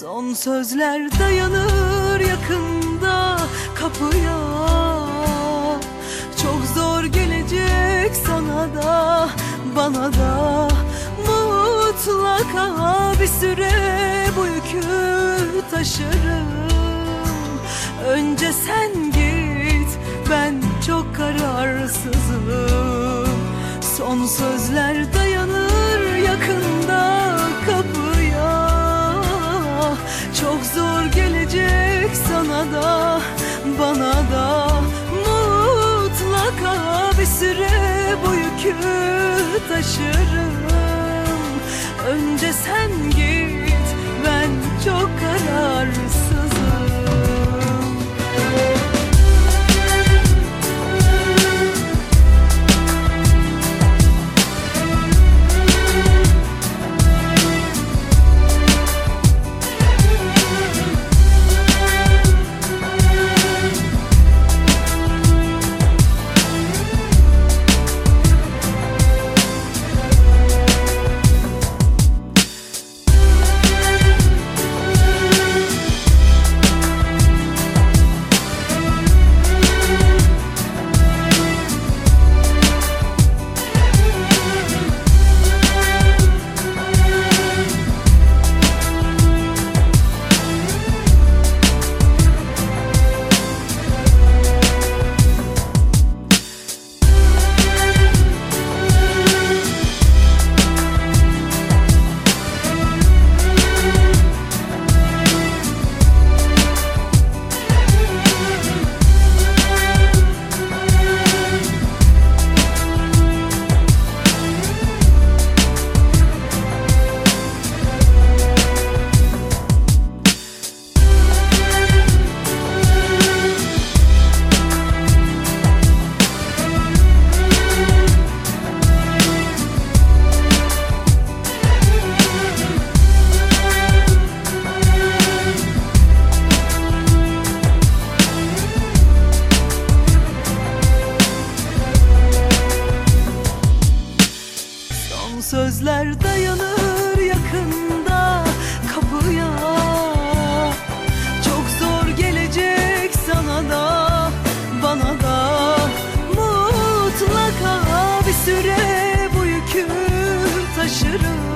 Son sözler dayanır yakında kapıya. Çok zor gelecek sana da bana da. Mutlaka bir süre bu yükü taşırım. Önce sen git ben çok kararsızım. Son sözler dayanır yakında Çok zor gelecek sana da bana da. Mutlaka bir süre bu yükü taşırım Son sözler dayanır yakında kapıya. Çok zor gelecek sana da bana da. Mutlaka bir süre bu yükü taşırım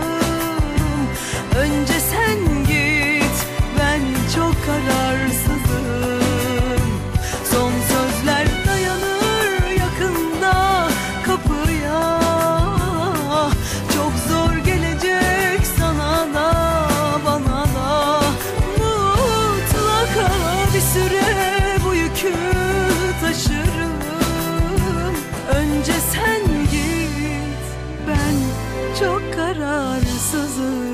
taşırım Önce sen git ben çok kararsızım